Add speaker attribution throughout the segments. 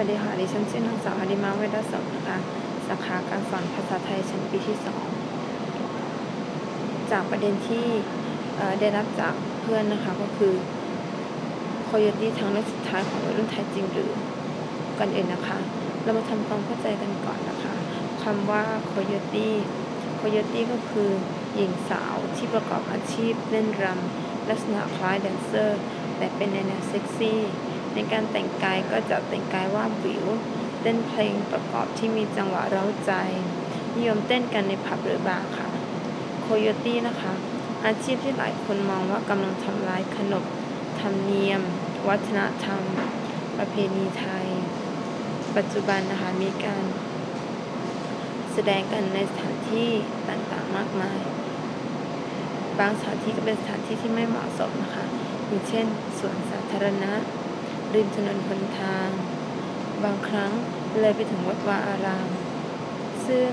Speaker 1: วัสดีค่ะ ดิฉันชื่อนางสาวฮาริมาเวทสมนะคะ สาขาการสอนภาษาไทยชั้นปีที่ 2 จากประเด็นที่ได้รับจากเพื่อนนะคะก็คือโคโยตี้ทางเลือกสุดท้ายของวัยรุ่นไทยจริงหรือกันเอื่นนะคะ เรามาทำความเข้าใจกันก่อนนะคะคำว่าโคโยตี้โคโยตี้ก็คือหญิงสาวที่ประกอบอาชีพเล่นรำลักษณะคล้ายแดนเซอร์ แต่เป็นในแนวเซ็กซี่ ในการแต่งกายก็จะแต่งกายวาบหวิว เต้นเพลงประกอบที่มีจังหวะเร้าใจ นิยมเต้นกันในผับหรือบาร์ค่ะ โคโยตี้นะคะ อาชีพที่หลายคนมองว่ากำลังทำลายขนบธรรมเนียม วัฒนธรรม ประเพณีไทย ปัจจุบันนะคะมีการแสดงกันในสถานที่ต่างๆมากมาย บางสถานที่ก็เป็นสถานที่ที่ไม่เหมาะสมนะคะอย่างเช่นสวนสาธารณะ ริมถนนหนทาง บางครั้งเลยไปถึงวัดวาอาราม ซึ่ง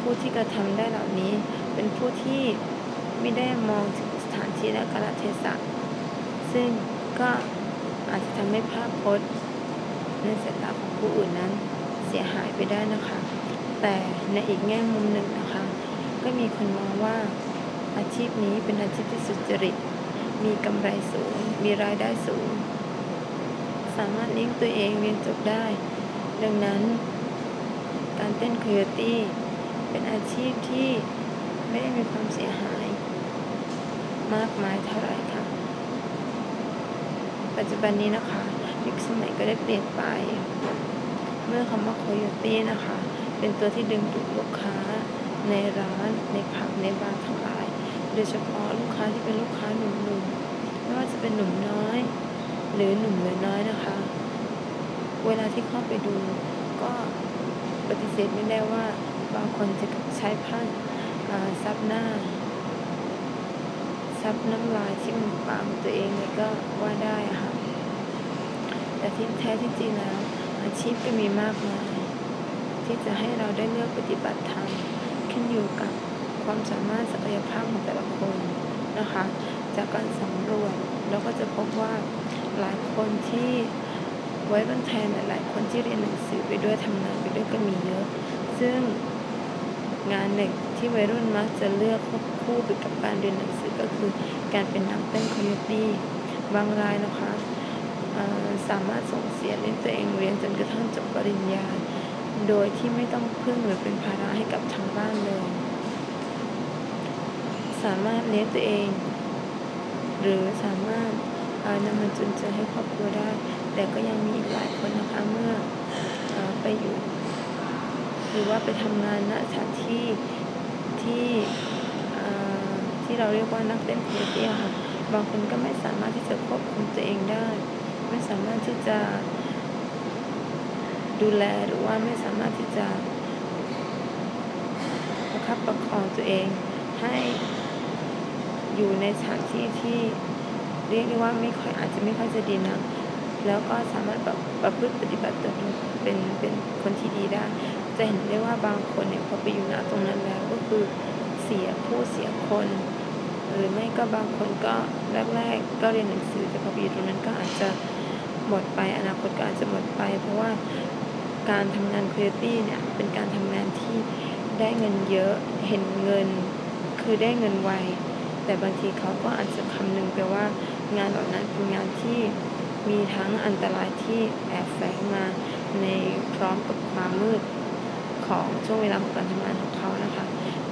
Speaker 1: ผู้ที่กระทำได้เหล่านี้เป็นผู้ที่ไม่ได้มองถึงสถานที่และกาลเทศะ ซึ่งก็อาจจะทำให้ภาพพจน์ในสายตาของผู้อื่นนั้นเสียหายไปได้นะคะ แต่ในอีกแง่มุมหนึ่งนะคะ ก็มีคนมองว่าอาชีพนี้เป็นอาชีพที่สุจริต มีกำไรสูง มีรายได้สูง สามารถเลี้ยงตัวเองเรียนจบได้ ดังนั้น การเต้นโคโยตี้เป็นอาชีพที่ไม่ได้มีความเสียหาย มากมายเท่าไหร่ค่ะ ปัจจุบันนี้นะคะยุคสมัยก็ได้เปลี่ยนไป เมื่อคำว่าโคโยตี้นะคะ เป็นตัวที่ดึงดูดลูกค้าในร้าน ในผับในบาร์ทั้งหลาย โดยเฉพาะลูกค้าที่เป็นลูกค้าหนุ่มๆไม่ว่าจะเป็นหนุ่มน้อย หรือหนุ่มหรือน้อยนะคะ เวลาที่เข้าไปดูก็ปฏิเสธไม่ได้ว่าบางคนจะใช้ผ้าซับหน้า ซับน้ำลายที่มันปากตัวเองเลยก็ว่าได้ค่ะ แต่ที่แท้ที่จริงแล้ว อาชีพก็มีมากมายที่จะให้เราได้เลือกปฏิบัติธรรมขึ้นอยู่กับความสามารถศักยภาพของแต่ละคนนะคะ จากการสำรวจเราก็จะพบว่า หลายคนที่ไว้รุ่นแทนหลาย ๆ คนที่เรียนหนังสือไปด้วยทำงานไปด้วยก็มีเยอะ ซึ่งงานหนึ่งที่วัยรุ่นมักจะเลือกควบคู่ไปกับการเรียนหนังสือก็คือการเป็นนักเต้นคอมมิตี้บางรายนะคะสามารถส่งเสียเลี้ยงตัวเองเรียนจนกระทั่งจบปริญญา โดยที่ไม่ต้องพึ่งหรือเป็นภาระให้กับทางบ้านเลย สามารถเลี้ยงตัวเอง หรือสามารถ นำมาจุนเจือให้ครอบครัวได้ แต่ก็ยังมีอีกหลายคนนะคะเมื่ออไปอยู่ หรือว่าไปทำงานณสถานที่ที่ที่เราเรียกว่านักเต้นเพลตี้ค่ะบางคนก็ไม่สามารถที่จะควบคุมตัวเองได้ ไม่สามารถที่จะดูแลหรือว่าไม่สามารถที่จะประคับประคองตัวเองให้อยู่ในสถานที่ที่ เรียกได้ว่าไม่ค่อยอาจจะไม่ค่อยจะดีนะ แล้วก็สามารถแบบประพฤติปฏิบัติตัวเป็นเป็นคนที่ดีได้ จะเห็นได้ว่าบางคนเนี่ยพอไปอยู่ณตรงนั้นแล้วก็คือเสียผู้เสียคนหรือไม่ก็บางคนก็แรกๆก็เรียนหนังสือแต่พอไปอยู่ตรงนั้นก็อาจจะหมดไปอนาคตก็อาจจะหมดไป เพราะว่าการทำงานครีเอตี้เนี่ยเป็นการทำงานที่ได้เงินเยอะเห็นเงินคือได้เงินไว แต่บางทีเขาก็อาจจะคำนึงไปว่างานเหล่านั้นเป็นงานที่มีทั้งอันตรายที่แอบแฝงมาในพร้อมกับความมืดของช่วงเวลาของการทำงานของเขานะคะ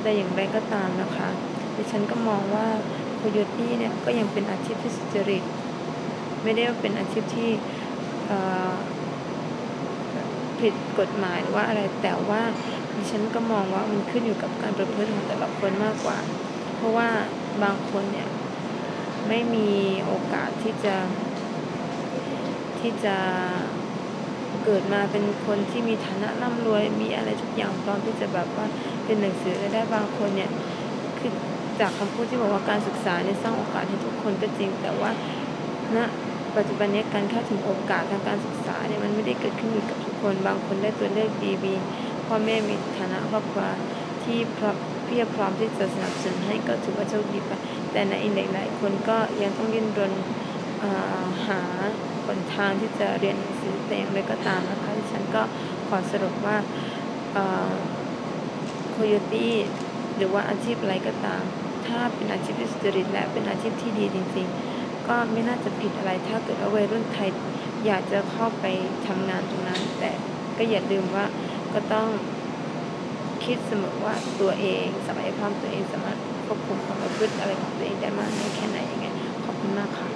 Speaker 1: แต่อย่างไรก็ตามนะคะดิฉันก็มองว่าโคโยตี้เนี่ยก็ยังเป็นอาชีพที่สุจริต ไม่ได้ว่าเป็นอาชีพที่ผิดกฎหมายหรือว่าอะไรแต่ว่าดิฉันก็มองว่ามันขึ้นอยู่กับการประพฤติของแต่ละคนมากกว่า ราะว่าบางคนเนี่ยไม่มีโอกาสที่จะ ที่จะเกิดมาเป็นคนที่มีฐานะร่ำรวยมีอะไรทุกอย่างพร้อมที่จะแบบว่าเป็นหนังสือได้บางคนเนี่ยคือจากคำพูดที่บอกว่าการศึกษาเนี่ยสร้างโอกาสให้ทุกคนก็จริง แต่ว่าณนะปัจจุบันนี้การเข้าถึงโอกาสทางการศึกษาเนี่ยมันไม่ได้เกิดขึ้นอยู่กับทุกคน บางคนได้ตัวเลือกดีมีพ่อแม่มีฐานะครอบครัวที่พร้อม พียบพร้อมที่จะสนับสนุนให้ก็ถือว่าโชคดีไป แต่ในอีกหลายๆคนก็ยังต้องดิ้นรนหาคนทางที่จะเรียนหนังสือแต่อย่างไรก็ตามนะคะดิฉันก็ขอสรุปว่าโคโยตี้หรือว่าอาชีพอะไรก็ตาม ถ้าเป็นอาชีพที่สุจริตและเป็นอาชีพที่ดีจริง ๆ ก็ไม่น่าจะผิดอะไรถ้าเกิดว่าวัยรุ่นไทยอยากจะเข้าไปทำงานตรงนั้น แต่ก็อย่าลืมว่าก็ต้อง คิดเสมอว่าตัวเองสมัยภาพตัวเองสามารถควบคุมความประพฤติอะไรของตัวเองได้มากน้อยแค่ไหนยังไงขอบคุณมากค่ะ